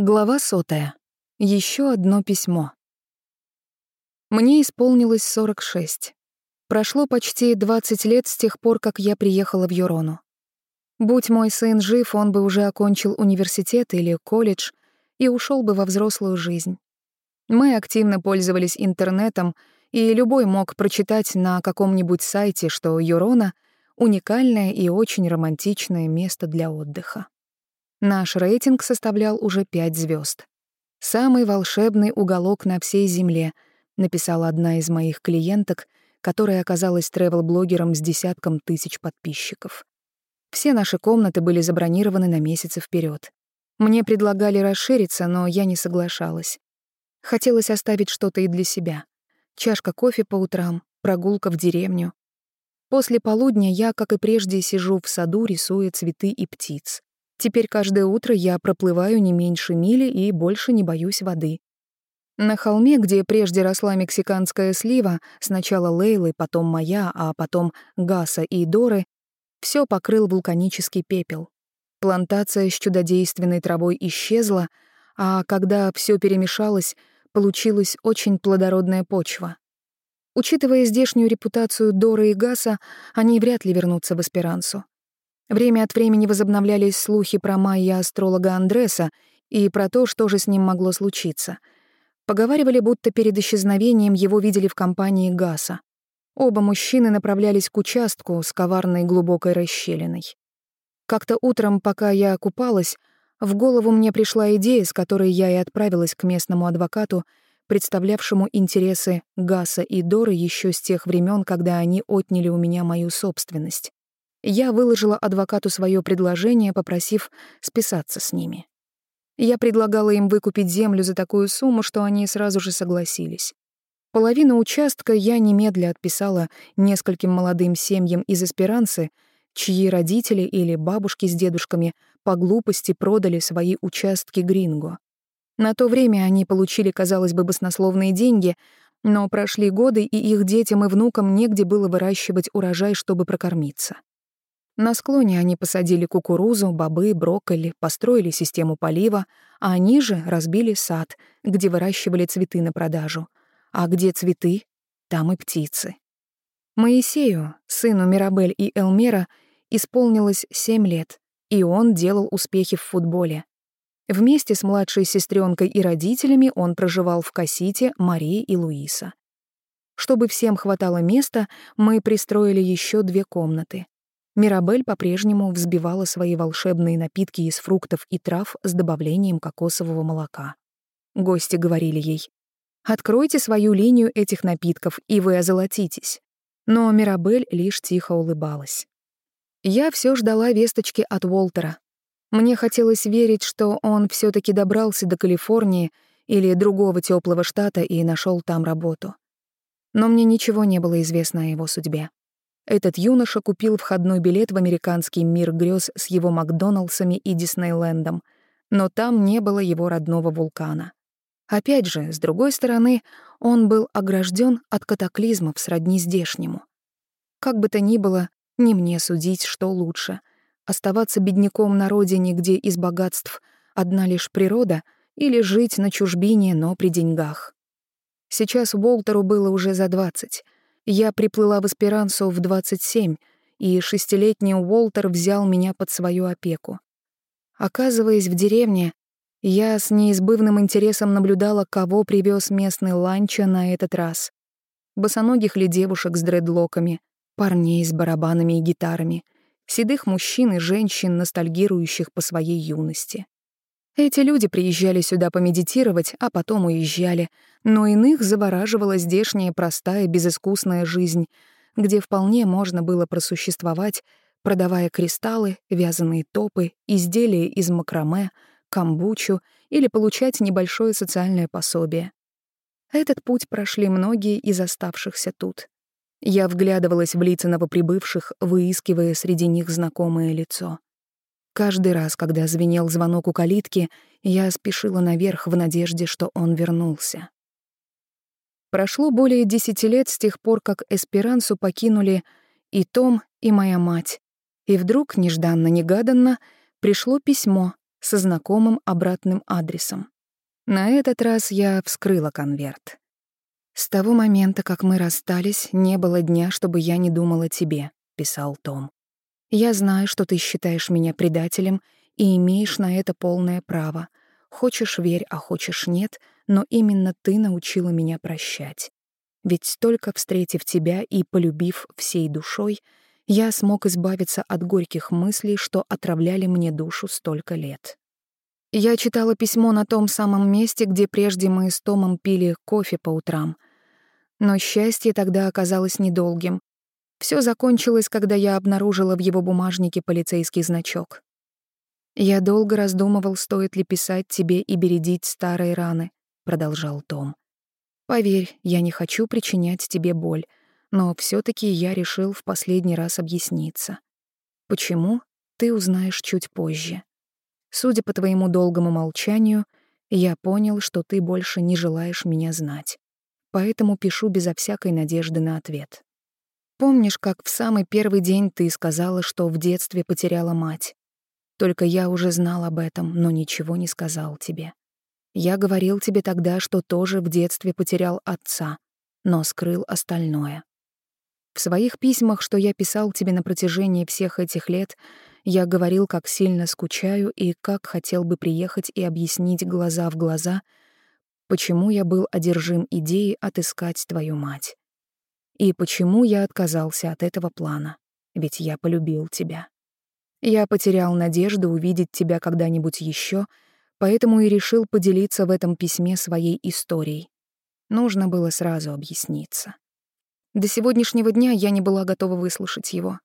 Глава сотая. Еще одно письмо. Мне исполнилось 46. Прошло почти 20 лет с тех пор, как я приехала в Юрону. Будь мой сын жив, он бы уже окончил университет или колледж и ушел бы во взрослую жизнь. Мы активно пользовались интернетом, и любой мог прочитать на каком-нибудь сайте, что Юрона — уникальное и очень романтичное место для отдыха. Наш рейтинг составлял уже пять звезд. «Самый волшебный уголок на всей Земле», — написала одна из моих клиенток, которая оказалась тревел-блогером с десятком тысяч подписчиков. Все наши комнаты были забронированы на месяцы вперед. Мне предлагали расшириться, но я не соглашалась. Хотелось оставить что-то и для себя. Чашка кофе по утрам, прогулка в деревню. После полудня я, как и прежде, сижу в саду, рисуя цветы и птиц. Теперь каждое утро я проплываю не меньше мили и больше не боюсь воды. На холме, где прежде росла мексиканская слива, сначала Лейлы, потом моя, а потом Гаса и Доры, все покрыл вулканический пепел. Плантация с чудодейственной травой исчезла, а когда все перемешалось, получилась очень плодородная почва. Учитывая здешнюю репутацию Доры и Гаса, они вряд ли вернутся в Эсперансу. Время от времени возобновлялись слухи про майя-астролога Андреса и про то, что же с ним могло случиться. Поговаривали, будто перед исчезновением его видели в компании Гаса. Оба мужчины направлялись к участку с коварной глубокой расщелиной. Как-то утром, пока я купалась, в голову мне пришла идея, с которой я и отправилась к местному адвокату, представлявшему интересы Гаса и Доры еще с тех времен, когда они отняли у меня мою собственность. Я выложила адвокату свое предложение, попросив списаться с ними. Я предлагала им выкупить землю за такую сумму, что они сразу же согласились. Половину участка я немедля отписала нескольким молодым семьям из Эсперанцы, чьи родители или бабушки с дедушками по глупости продали свои участки Гринго. На то время они получили, казалось бы, баснословные деньги, но прошли годы, и их детям и внукам негде было выращивать урожай, чтобы прокормиться. На склоне они посадили кукурузу, бобы, брокколи, построили систему полива, а они же разбили сад, где выращивали цветы на продажу. А где цветы, там и птицы. Моисею, сыну Мирабель и Элмера, исполнилось семь лет, и он делал успехи в футболе. Вместе с младшей сестренкой и родителями он проживал в Кассите, Марии и Луиса. Чтобы всем хватало места, мы пристроили еще две комнаты. Мирабель по-прежнему взбивала свои волшебные напитки из фруктов и трав с добавлением кокосового молока. Гости говорили ей, «Откройте свою линию этих напитков, и вы озолотитесь». Но Мирабель лишь тихо улыбалась. Я все ждала весточки от Уолтера. Мне хотелось верить, что он все таки добрался до Калифорнии или другого теплого штата и нашел там работу. Но мне ничего не было известно о его судьбе. Этот юноша купил входной билет в американский мир грез с его Макдоналдсами и Диснейлендом, но там не было его родного вулкана. Опять же, с другой стороны, он был огражден от катаклизмов сродни здешнему. Как бы то ни было, не мне судить, что лучше — оставаться бедняком на родине, где из богатств одна лишь природа, или жить на чужбине, но при деньгах. Сейчас Уолтеру было уже за двадцать — я приплыла в Эсперансу в 27, и шестилетний Уолтер взял меня под свою опеку. Оказываясь в деревне, я с неизбывным интересом наблюдала, кого привез местный ланча на этот раз. Босоногих ли девушек с дредлоками, парней с барабанами и гитарами, седых мужчин и женщин, ностальгирующих по своей юности. Эти люди приезжали сюда помедитировать, а потом уезжали, но иных завораживала здешняя простая, безыскусная жизнь, где вполне можно было просуществовать, продавая кристаллы, вязаные топы, изделия из макраме, камбучу или получать небольшое социальное пособие. Этот путь прошли многие из оставшихся тут. Я вглядывалась в лица новоприбывших, выискивая среди них знакомое лицо. Каждый раз, когда звенел звонок у калитки, я спешила наверх в надежде, что он вернулся. Прошло более десяти лет с тех пор, как Эсперансу покинули и Том, и моя мать. И вдруг, нежданно-негаданно, пришло письмо, со знакомым обратным адресом. На этот раз я вскрыла конверт. «С того момента, как мы расстались, не было дня, чтобы я не думала о тебе», — писал Том. «Я знаю, что ты считаешь меня предателем и имеешь на это полное право. Хочешь — верь, а хочешь — нет, но именно ты научила меня прощать. Ведь только встретив тебя и полюбив всей душой, я смог избавиться от горьких мыслей, что отравляли мне душу столько лет. Я читала письмо на том самом месте, где прежде мы с Томом пили кофе по утрам. Но счастье тогда оказалось недолгим. Все закончилось, когда я обнаружила в его бумажнике полицейский значок. «Я долго раздумывал, стоит ли писать тебе и бередить старые раны», — продолжал Том. «Поверь, я не хочу причинять тебе боль, но все таки я решил в последний раз объясниться. Почему, ты узнаешь чуть позже. Судя по твоему долгому молчанию, я понял, что ты больше не желаешь меня знать. Поэтому пишу безо всякой надежды на ответ. Помнишь, как в самый первый день ты сказала, что в детстве потеряла мать? Только я уже знал об этом, но ничего не сказал тебе. Я говорил тебе тогда, что тоже в детстве потерял отца, но скрыл остальное. В своих письмах, что я писал тебе на протяжении всех этих лет, я говорил, как сильно скучаю и как хотел бы приехать и объяснить глаза в глаза, почему я был одержим идеей отыскать твою мать. И почему я отказался от этого плана, ведь я полюбил тебя. Я потерял надежду увидеть тебя когда-нибудь еще, поэтому и решил поделиться в этом письме своей историей. Нужно было сразу объясниться. До сегодняшнего дня я не была готова выслушать его.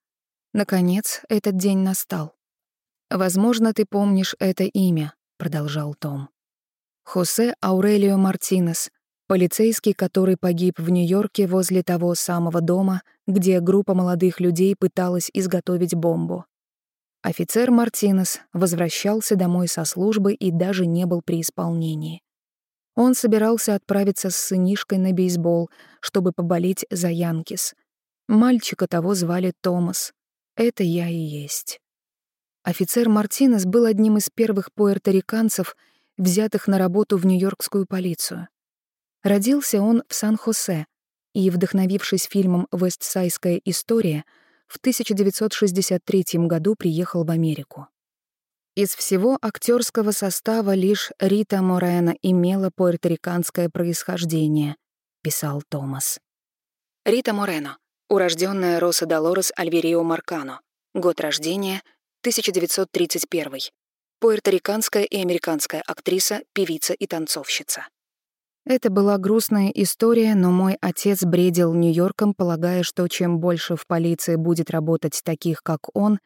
Наконец, этот день настал. «Возможно, ты помнишь это имя», — продолжал Том. Хосе Аурелио Мартинес, полицейский, который погиб в Нью-Йорке возле того самого дома, где группа молодых людей пыталась изготовить бомбу. Офицер Мартинес возвращался домой со службы и даже не был при исполнении. Он собирался отправиться с сынишкой на бейсбол, чтобы поболеть за Янкис. Мальчика того звали Томас. Это я и есть. Офицер Мартинес был одним из первых пуэрториканцев, взятых на работу в Нью-Йоркскую полицию. Родился он в Сан-Хосе, и, вдохновившись фильмом «Вестсайская история», в 1963 году приехал в Америку. Из всего актерского состава лишь Рита Морена имела пуэрториканское происхождение, писал Томас. Рита Морено, урожденная Роса Долорес Альверио Маркано, год рождения 1931. Пуэрториканская и американская актриса, певица и танцовщица. Это была грустная история, но мой отец бредил Нью-Йорком, полагая, что чем больше в полиции будет работать таких, как он,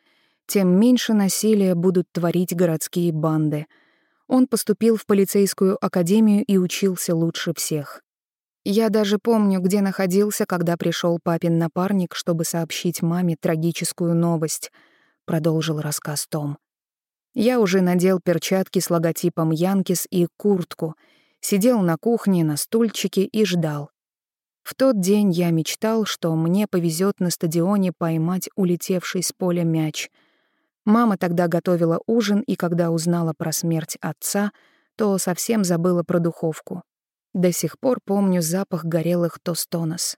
тем меньше насилия будут творить городские банды. Он поступил в полицейскую академию и учился лучше всех. Я даже помню, где находился, когда пришел папин напарник, чтобы сообщить маме трагическую новость, продолжил рассказ Том. Я уже надел перчатки с логотипом Янкис и куртку — сидел на кухне на стульчике и ждал. В тот день я мечтал, что мне повезет на стадионе поймать улетевший с поля мяч. Мама тогда готовила ужин, и когда узнала про смерть отца, то совсем забыла про духовку. До сих пор помню запах горелых тостонос.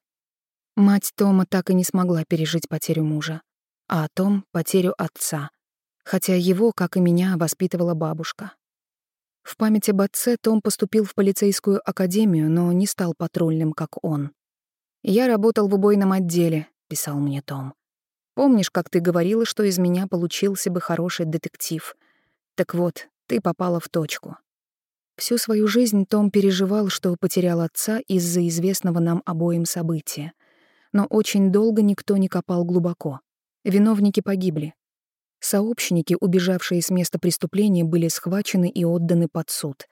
Мать Тома так и не смогла пережить потерю мужа, а Том — потерю отца, хотя его, как и меня, воспитывала бабушка. В память об отце Том поступил в полицейскую академию, но не стал патрульным, как он. «Я работал в убойном отделе», — писал мне Том. «Помнишь, как ты говорила, что из меня получился бы хороший детектив? Так вот, ты попала в точку». Всю свою жизнь Том переживал, что потерял отца из-за известного нам обоим события. Но очень долго никто не копал глубоко. Виновники погибли. Сообщники, убежавшие с места преступления, были схвачены и отданы под суд.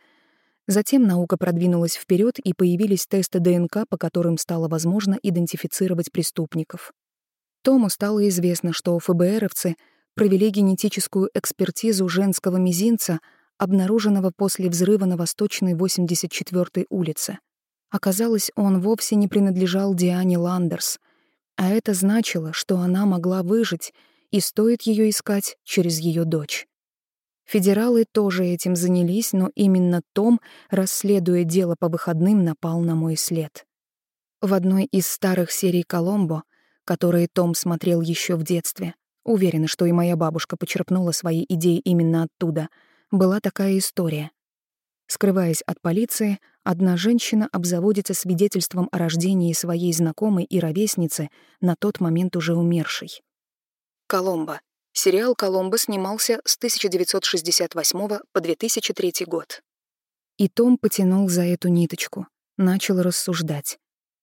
Затем наука продвинулась вперед и появились тесты ДНК, по которым стало возможно идентифицировать преступников. Тому стало известно, что ФБРовцы провели генетическую экспертизу женского мизинца, обнаруженного после взрыва на Восточной 84-й улице. Оказалось, он вовсе не принадлежал Диане Ландерс, а это значило, что она могла выжить — и стоит ее искать через ее дочь. Федералы тоже этим занялись, но именно Том, расследуя дело по выходным, напал на мой след. В одной из старых серий «Коломбо», которые Том смотрел еще в детстве, уверена, что и моя бабушка почерпнула свои идеи именно оттуда, была такая история. Скрываясь от полиции, одна женщина обзаводится свидетельством о рождении своей знакомой и ровесницы, на тот момент уже умершей. Коломбо. Сериал «Коломбо» снимался с 1968 по 2003 год. И Том потянул за эту ниточку, начал рассуждать.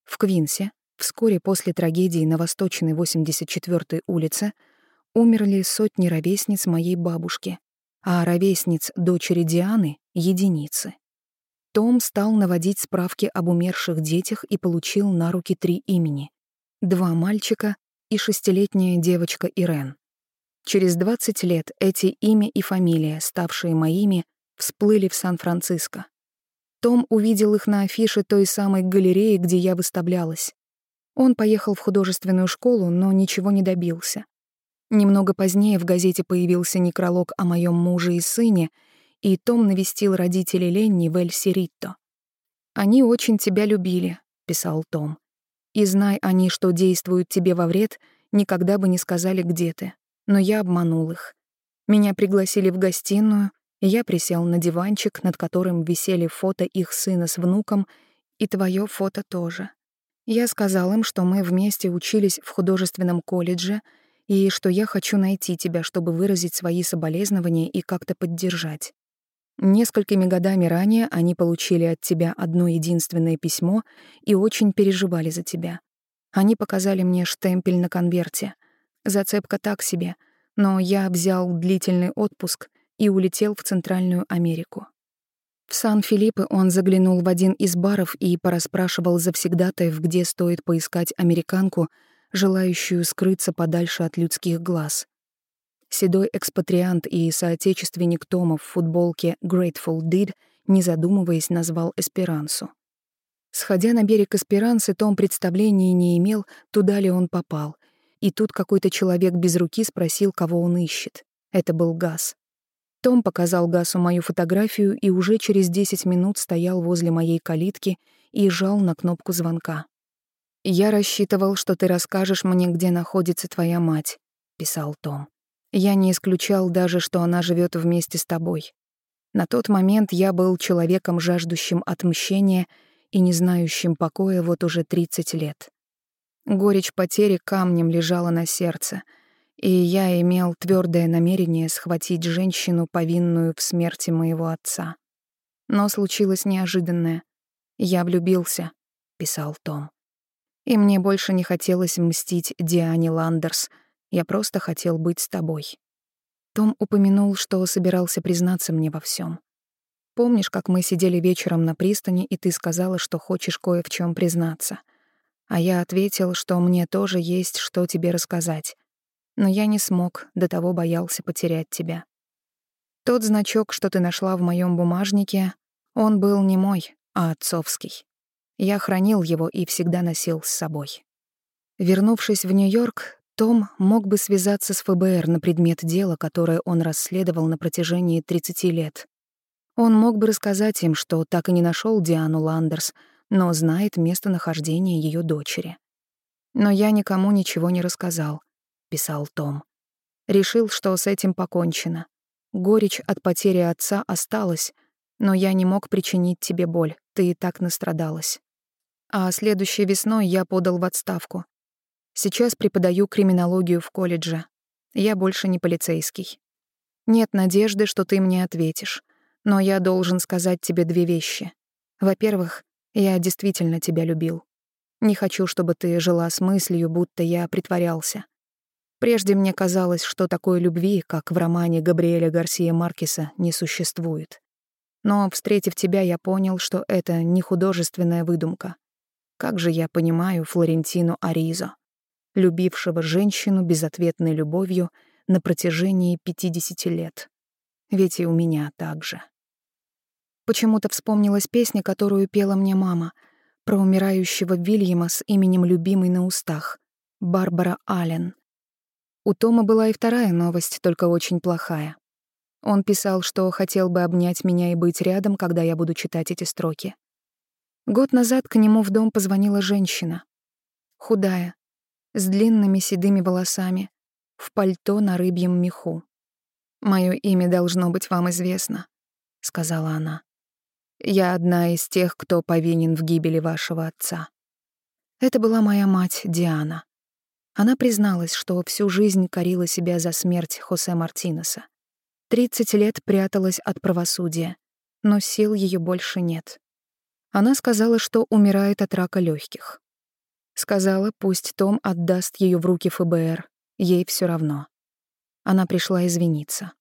В Квинсе, вскоре после трагедии на Восточной 84-й улице, умерли сотни ровесниц моей бабушки, а ровесниц дочери Дианы — единицы. Том стал наводить справки об умерших детях и получил на руки три имени — два мальчика и шестилетняя девочка Ирен. Через 20 лет эти имя и фамилия, ставшие моими, всплыли в Сан-Франциско. Том увидел их на афише той самой галереи, где я выставлялась. Он поехал в художественную школу, но ничего не добился. Немного позднее в газете появился некролог о моем муже и сыне, и Том навестил родителей Ленни в Эль-Сиритто. «Они очень тебя любили», — писал Том. «И знай они, что действуют тебе во вред, никогда бы не сказали, где ты. Но я обманул их. Меня пригласили в гостиную, я присел на диванчик, над которым висели фото их сына с внуком, и твое фото тоже. Я сказал им, что мы вместе учились в художественном колледже — и что я хочу найти тебя, чтобы выразить свои соболезнования и как-то поддержать. Несколькими годами ранее они получили от тебя одно единственное письмо и очень переживали за тебя. Они показали мне штемпель на конверте. Зацепка так себе, но я взял длительный отпуск и улетел в Центральную Америку. В Сан-Филиппе он заглянул в один из баров и порасспрашивал завсегдатаев, где стоит поискать американку, желающую скрыться подальше от людских глаз. Седой экспатриант и соотечественник Тома в футболке Grateful Dead, не задумываясь, назвал Эсперансу. Сходя на берег Эсперансы, Том представления не имел, туда ли он попал. И тут какой-то человек без руки спросил, кого он ищет. Это был Газ. Том показал Гасу мою фотографию и уже через 10 минут стоял возле моей калитки и жал на кнопку звонка. «Я рассчитывал, что ты расскажешь мне, где находится твоя мать», — писал Том. «Я не исключал даже, что она живет вместе с тобой. На тот момент я был человеком, жаждущим отмщения и не знающим покоя вот уже 30 лет. Горечь потери камнем лежала на сердце, и я имел твердое намерение схватить женщину, повинную в смерти моего отца. Но случилось неожиданное. «Я влюбился», — писал Том. И мне больше не хотелось мстить Диане Ландерс. Я просто хотел быть с тобой. Том упомянул, что собирался признаться мне во всем. Помнишь, как мы сидели вечером на пристани, и ты сказала, что хочешь кое в чем признаться? А я ответил, что мне тоже есть что тебе рассказать. Но я не смог, до того боялся потерять тебя. Тот значок, что ты нашла в моем бумажнике, он был не мой, а отцовский. Я хранил его и всегда носил с собой. Вернувшись в Нью-Йорк, том мог бы связаться с ФБР на предмет дела, которое он расследовал на протяжении 30 лет. Он мог бы рассказать им, что так и не нашел Диану Ландерс, но знает местонахождение ее дочери. «Но я никому ничего не рассказал», — писал Том. «Решил, что с этим покончено. Горечь от потери отца осталась, но я не мог причинить тебе боль, ты и так настрадалась. А следующей весной я подал в отставку. Сейчас преподаю криминологию в колледже. Я больше не полицейский. Нет надежды, что ты мне ответишь. Но я должен сказать тебе две вещи. Во-первых, я действительно тебя любил. Не хочу, чтобы ты жила с мыслью, будто я притворялся. Прежде мне казалось, что такой любви, как в романе Габриэля Гарсия Маркеса, не существует. Но, встретив тебя, я понял, что это не художественная выдумка. Как же я понимаю Флорентину Аризо, любившего женщину безответной любовью на протяжении 50 лет. Ведь и у меня так же. Почему-то вспомнилась песня, которую пела мне мама, про умирающего Вильяма с именем любимой на устах, Барбара Аллен. У Тома была и вторая новость, только очень плохая. Он писал, что хотел бы обнять меня и быть рядом, когда я буду читать эти строки. Год назад к нему в дом позвонила женщина. Худая, с длинными седыми волосами, в пальто на рыбьем меху. «Моё имя должно быть вам известно», — сказала она. «Я одна из тех, кто повинен в гибели вашего отца». Это была моя мать Диана. Она призналась, что всю жизнь корила себя за смерть Хосе Мартинеса. Тридцать лет пряталась от правосудия, но сил ее больше нет. Она сказала, что умирает от рака легких. Сказала, пусть Том отдаст ее в руки ФБР, ей все равно. Она пришла извиниться.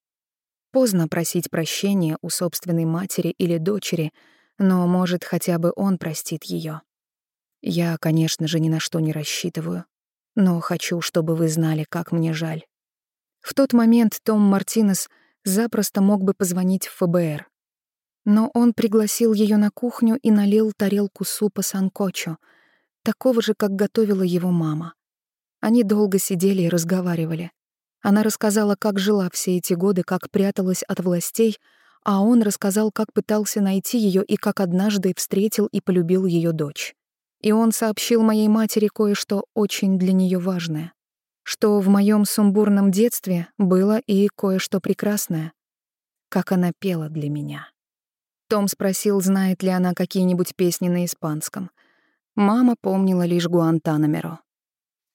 Поздно просить прощения у собственной матери или дочери, но, может, хотя бы он простит ее. Я, конечно же, ни на что не рассчитываю, но хочу, чтобы вы знали, как мне жаль. В тот момент Том Мартинес запросто мог бы позвонить в ФБР. Но он пригласил ее на кухню и налил тарелку супа санкочо — такого же, как готовила его мама. Они долго сидели и разговаривали. Она рассказала, как жила все эти годы, как пряталась от властей, а он рассказал, как пытался найти ее и как однажды встретил и полюбил ее дочь. И он сообщил моей матери кое-что очень для нее важное, что в моем сумбурном детстве было и кое-что прекрасное, как она пела для меня. Том спросил, знает ли она какие-нибудь песни на испанском — Мама помнила лишь Гуантанамеро.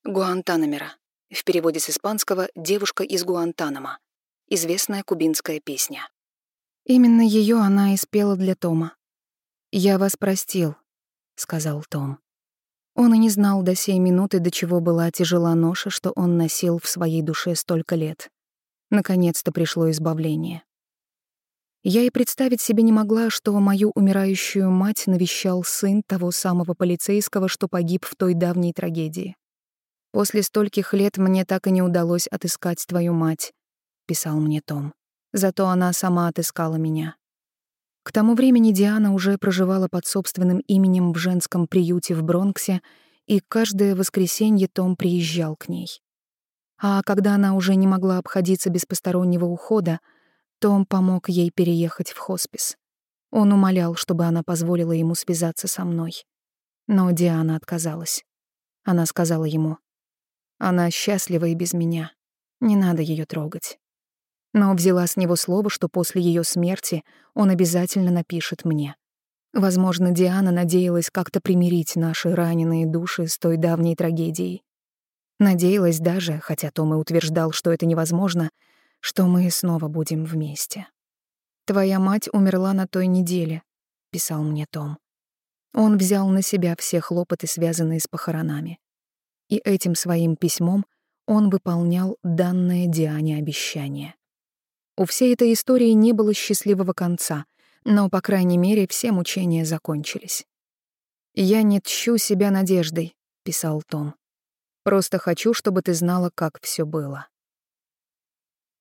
Гуантанамера. В переводе с испанского «девушка из Гуантанамо». Известная кубинская песня. Именно ее она и спела для Тома. «Я вас простил», — сказал Том. Он и не знал до сей минуты, до чего была тяжела ноша, что он носил в своей душе столько лет. Наконец-то пришло избавление. Я и представить себе не могла, что мою умирающую мать навещал сын того самого полицейского, что погиб в той давней трагедии. «После стольких лет мне так и не удалось отыскать твою мать», — писал мне Том. «Зато она сама отыскала меня». К тому времени Диана уже проживала под собственным именем в женском приюте в Бронксе, и каждое воскресенье Том приезжал к ней. А когда она уже не могла обходиться без постороннего ухода, том помог ей переехать в хоспис. Он умолял, чтобы она позволила ему связаться со мной. Но Диана отказалась. Она сказала ему, «Она счастлива и без меня. Не надо ее трогать». Но взяла с него слово, что после ее смерти он обязательно напишет мне. Возможно, Диана надеялась как-то примирить наши раненые души с той давней трагедией. Надеялась даже, хотя Том и утверждал, что это невозможно, что мы снова будем вместе. «Твоя мать умерла на той неделе», — писал мне Том. Он взял на себя все хлопоты, связанные с похоронами. И этим своим письмом он выполнял данное Диане обещание. У всей этой истории не было счастливого конца, но, по крайней мере, все мучения закончились. «Я не тщу себя надеждой», — писал Том. «Просто хочу, чтобы ты знала, как все было».